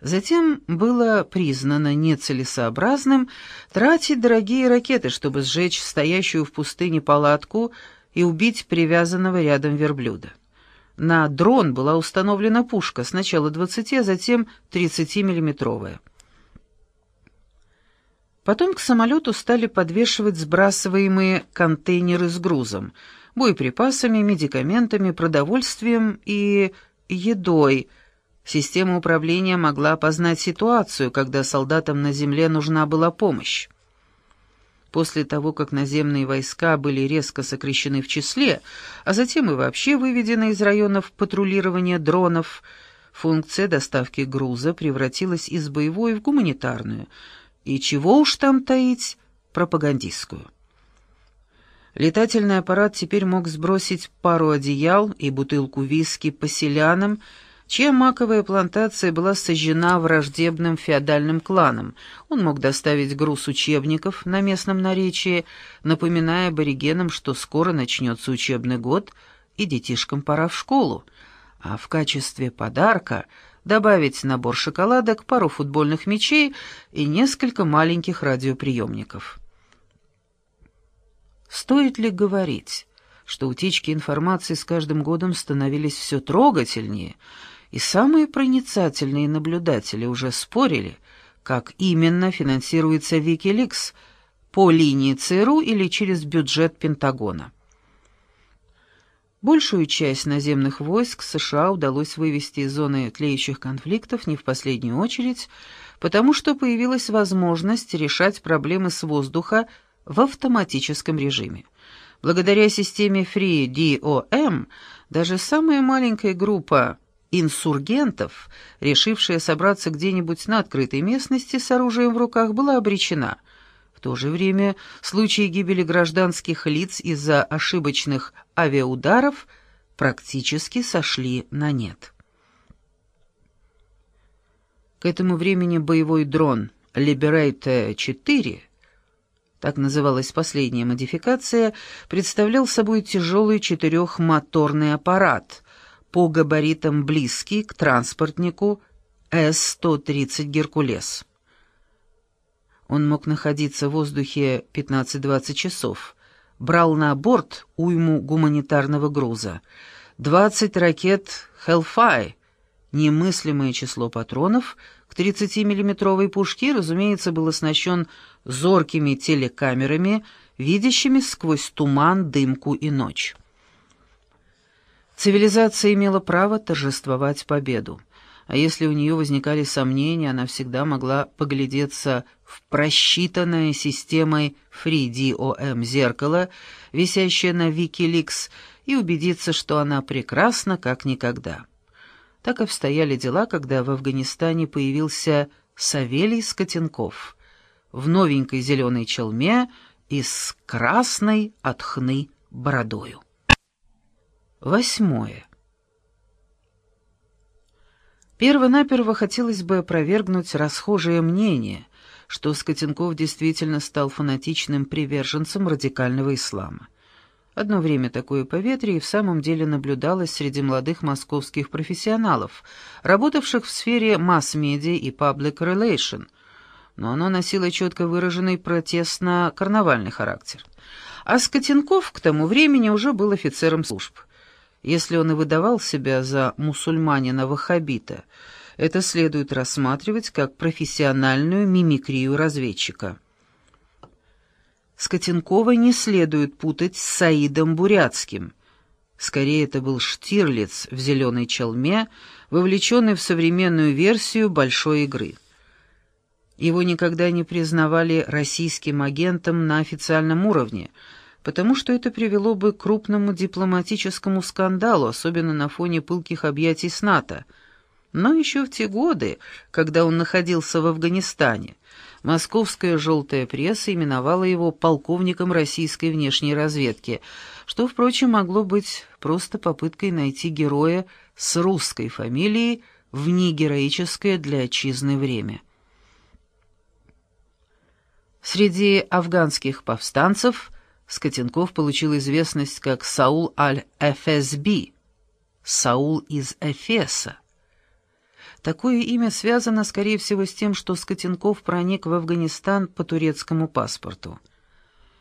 Затем было признано нецелесообразным тратить дорогие ракеты, чтобы сжечь стоящую в пустыне палатку и убить привязанного рядом верблюда. На дрон была установлена пушка, сначала 20, а затем 30-миллиметровая. Потом к самолету стали подвешивать сбрасываемые контейнеры с грузом, боеприпасами, медикаментами, продовольствием и едой. Система управления могла опознать ситуацию, когда солдатам на земле нужна была помощь. После того, как наземные войска были резко сокращены в числе, а затем и вообще выведены из районов патрулирования дронов, функция доставки груза превратилась из боевой в гуманитарную – и чего уж там таить, пропагандистскую. Летательный аппарат теперь мог сбросить пару одеял и бутылку виски поселянам, чья маковая плантация была сожжена враждебным феодальным кланом. Он мог доставить груз учебников на местном наречии, напоминая аборигенам, что скоро начнется учебный год, и детишкам пора в школу. А в качестве подарка добавить набор шоколадок, пару футбольных мячей и несколько маленьких радиоприемников. Стоит ли говорить, что утечки информации с каждым годом становились все трогательнее, и самые проницательные наблюдатели уже спорили, как именно финансируется Wikileaks по линии ЦРУ или через бюджет Пентагона. Большую часть наземных войск США удалось вывести из зоны тлеющих конфликтов не в последнюю очередь, потому что появилась возможность решать проблемы с воздуха в автоматическом режиме. Благодаря системе FreeDOM даже самая маленькая группа инсургентов, решившая собраться где-нибудь на открытой местности с оружием в руках, была обречена – в то же время случаи гибели гражданских лиц из-за ошибочных авиаударов практически сошли на нет. К этому времени боевой дрон Liberator-4, так называлась последняя модификация, представлял собой тяжелый четырехмоторный аппарат, по габаритам близкий к транспортнику С-130 «Геркулес». Он мог находиться в воздухе 15-20 часов. Брал на борт уйму гуманитарного груза. 20 ракет «Hellfire», немыслимое число патронов, к 30-миллиметровой пушке, разумеется, был оснащен зоркими телекамерами, видящими сквозь туман, дымку и ночь. Цивилизация имела право торжествовать победу а если у нее возникали сомнения, она всегда могла поглядеться в просчитанное системой FreeDOM зеркало, висящее на Wikileaks, и убедиться, что она прекрасна как никогда. Так обстояли дела, когда в Афганистане появился Савелий Скотенков в новенькой зеленой челме и с красной от хны бородою. Восьмое. Первонаперво хотелось бы опровергнуть расхожее мнение, что Скотенков действительно стал фанатичным приверженцем радикального ислама. Одно время такое поветрие в самом деле наблюдалось среди молодых московских профессионалов, работавших в сфере масс-медиа и public relation, но оно носило четко выраженный протестно-карнавальный характер. А Скотенков к тому времени уже был офицером служб. Если он и выдавал себя за мусульманина-ваххабита, это следует рассматривать как профессиональную мимикрию разведчика. Скотенкова не следует путать с Саидом Бурятским. Скорее, это был Штирлиц в зеленой челме, вовлеченный в современную версию большой игры. Его никогда не признавали российским агентом на официальном уровне – потому что это привело бы к крупному дипломатическому скандалу, особенно на фоне пылких объятий с НАТО. Но еще в те годы, когда он находился в Афганистане, московская желтая пресса именовала его полковником российской внешней разведки, что, впрочем, могло быть просто попыткой найти героя с русской фамилией в негероическое для отчизны время. Среди афганских повстанцев – Скотенков получил известность как Саул аль-Эфесби, Саул из Эфеса. Такое имя связано, скорее всего, с тем, что Скотенков проник в Афганистан по турецкому паспорту –